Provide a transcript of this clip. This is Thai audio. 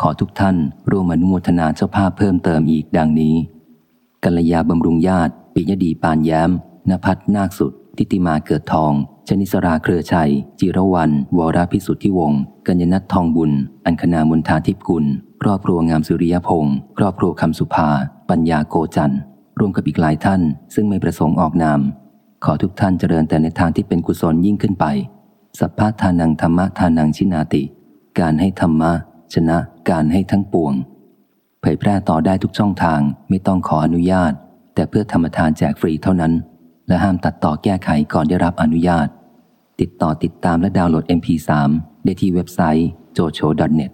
ขอทุกท่านร่วมอนุโมทนาเจ้าภาพเพิ่มเติมอีกดังนี้ กัลยาบำรุงญาติ ปิยดีปานแย้มนภัทนาคสุด ทิติมาเกิดทอง ชนิสราเครือชัย จิรวัน วรพิสุทธิวงศ์กัญญนัททองบุญ อัญคณามนทาทิพกุล ครอบครัวงามสุริยพงศ์ครอบครัวคำสุภา ปัญญาโกจันร์รวมกับอีกหลายท่าน ซึ่งไม่ประสงค์ออกนาม ขอทุกท่านเจริญแต่ในทางที่เป็นกุศลยิ่งขึ้นไป สัพพะทานังธรรมะทานังชินาติ การให้ธรรมะ ชนะการให้ทั้งปวง เผยแพร่ต่อได้ทุกช่องทางไม่ต้องขออนุญาต แต่เพื่อธรรมทานแจกฟรีเท่านั้น และห้ามตัดต่อแก้ไขก่อนได้รับอนุญาต ติดต่อติดตามและดาวน์โหลด MP3 ได้ที่เว็บไซต์ jocho.net